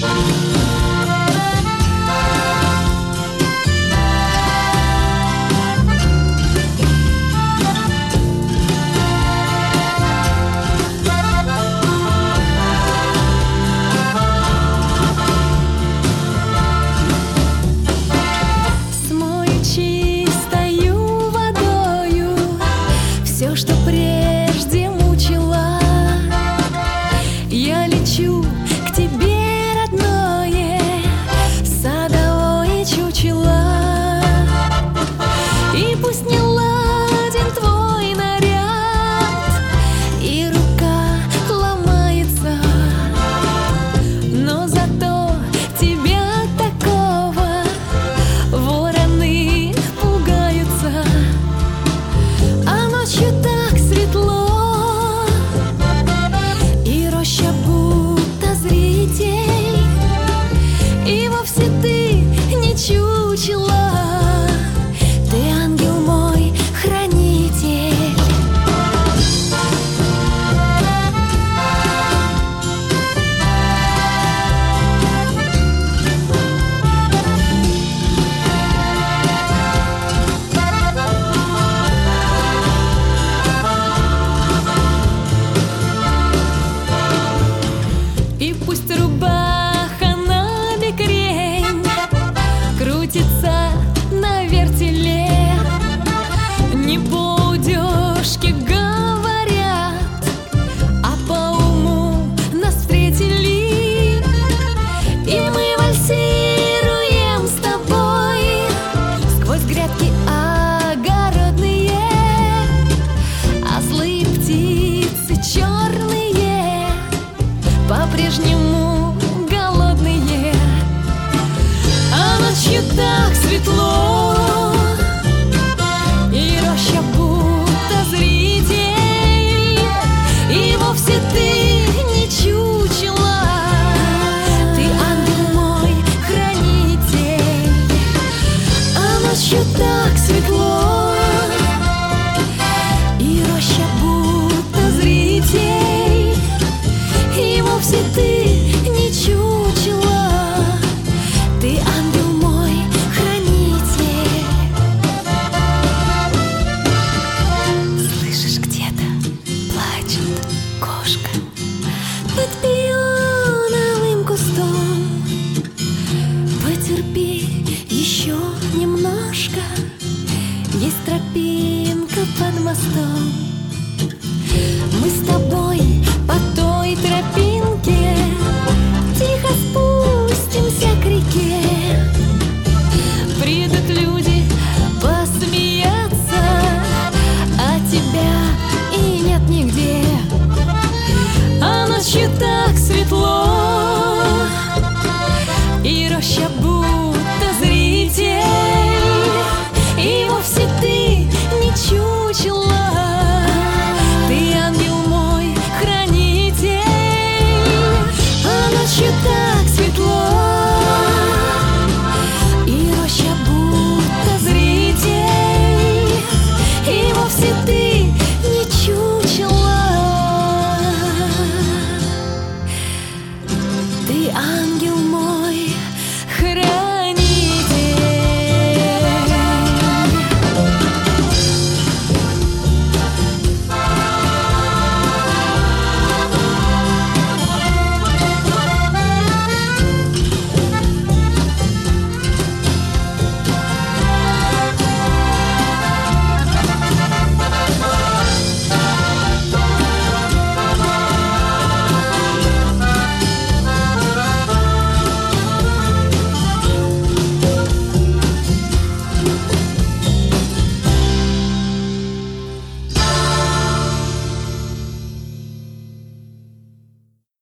Bye. потерпи еще немножко. Есть тропинка под мостом. Мы с тобой по той тропинке Тихо спустимся к реке. Придут люди посмеяться А тебя и нет нигде. А ночью так светло И так світло, і роща будто зритель, і вовсе ты. you.